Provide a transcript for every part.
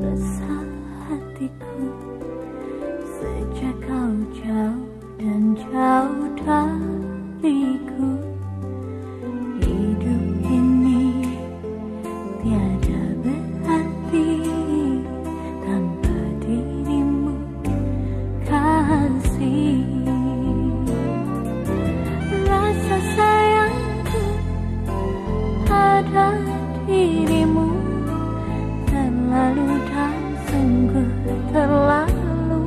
Resah hatiku Sejak kau jauh dan jauh dariku Hidup ini tiada berarti Tanpa dirimu kasih. Rasa sayangku pada dirimu terlalu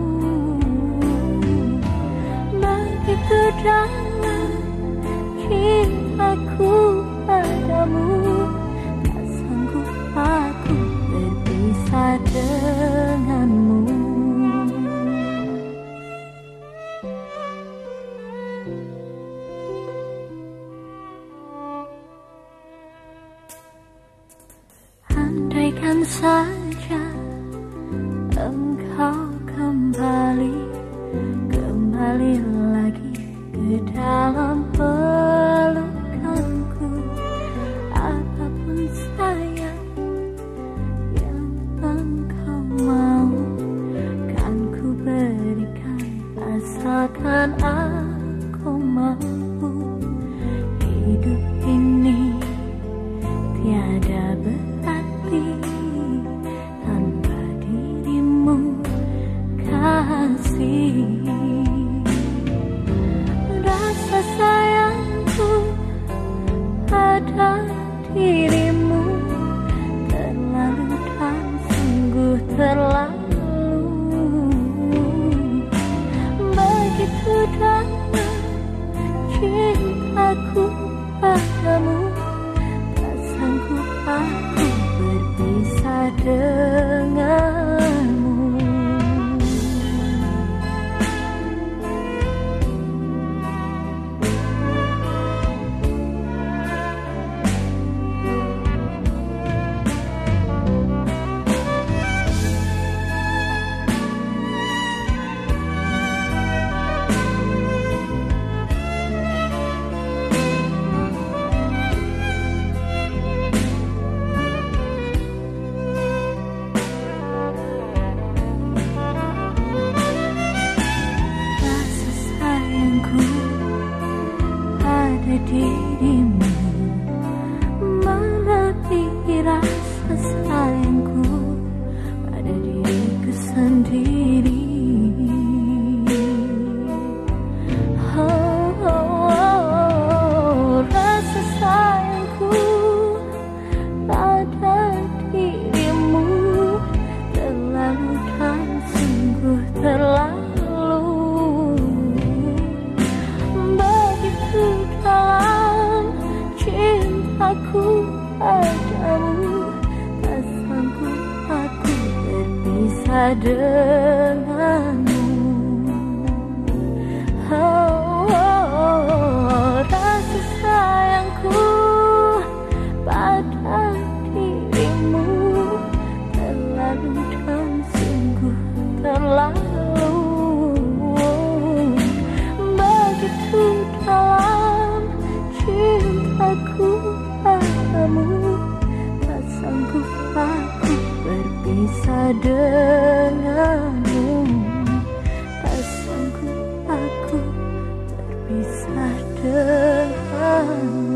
Begitu dalam cintaku padamu Tak sanggup aku berpisah denganmu Andaikan engkau kembali Kembali lagi ke dalam pelukanku. Apa pun sayang yang engkau mau Kan ku berikan asalkan aku mampu Hidup ini tiada pada dirimu denganmu denganmu. Tak sanggup aku terpisah denganmu.